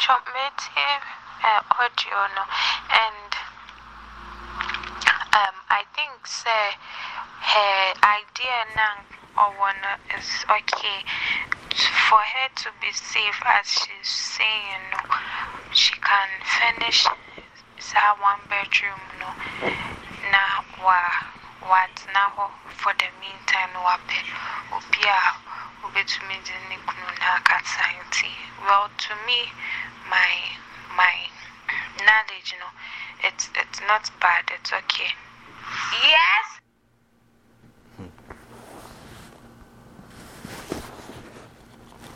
Chop meeting uh, audio no and um I think say her idea now or is okay for her to be safe as she's saying she can finish that one bedroom no. Na wa what now? For the meantime no wape obia obetumi de ne kunu well to me my my knowledge you know it's it's not bad